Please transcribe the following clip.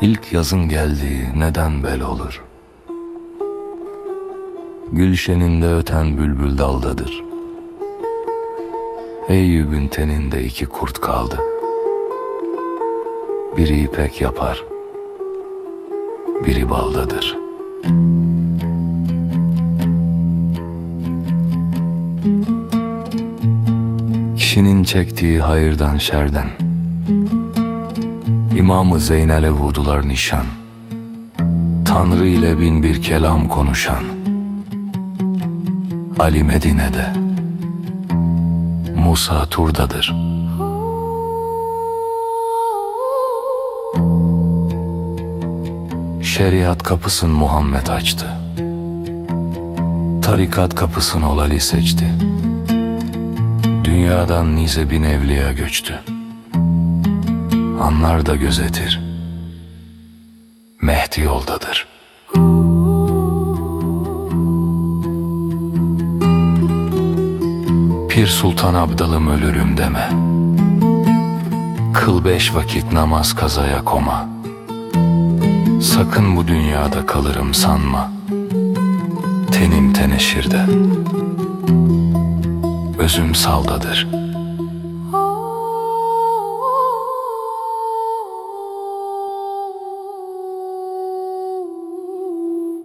İlk yazın geldiği neden bel olur? Gülşeninde öten bülbül daldadır. Eyüp'ün teninde iki kurt kaldı. Biri ipek yapar, biri baldadır. Kişinin çektiği hayırdan şerden, İmamı Zeynel'e vurdular nişan. Tanrı ile bin bir kelam konuşan. Ali Medine'de. Musa Tur'dadır. Şeriat kapısın Muhammed açtı. Tarikat kapısın ol Ali seçti. Dünyadan nice bin evliya göçtü. Anlar da gözetir. Mehdi yoldadır. Pir Sultan Abdalım ölürüm deme. Kıl beş vakit namaz kazaya koma. Sakın bu dünyada kalırım sanma. Tenim teneşirde. Özüm saldadır.